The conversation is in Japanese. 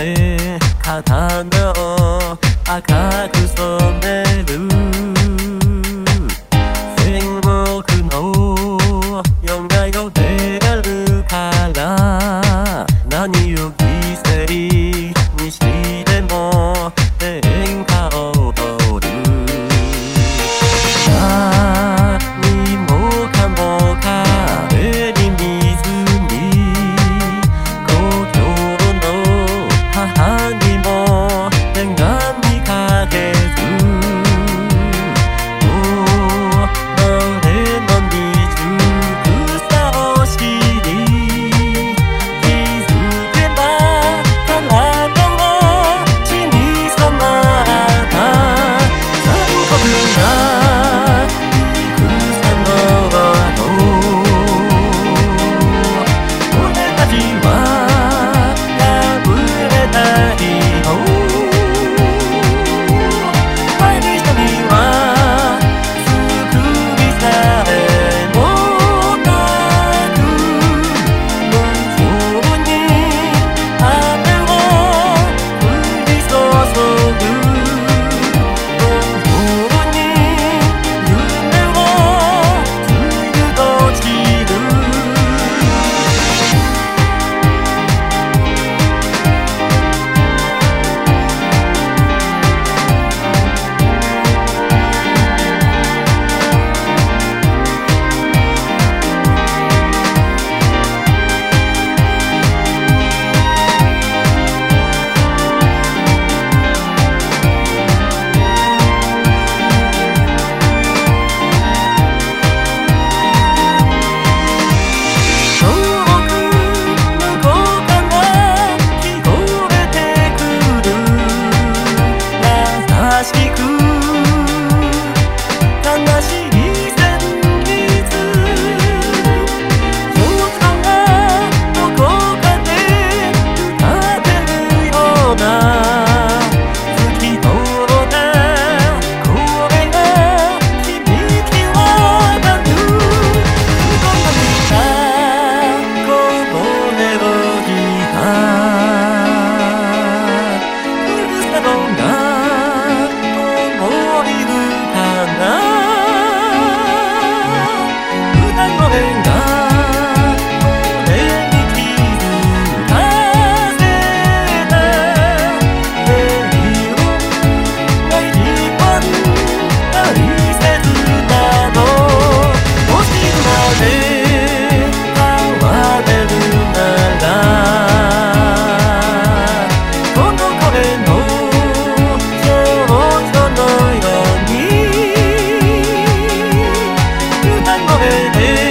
で刀を赤く染める。戦国の四大夜で baby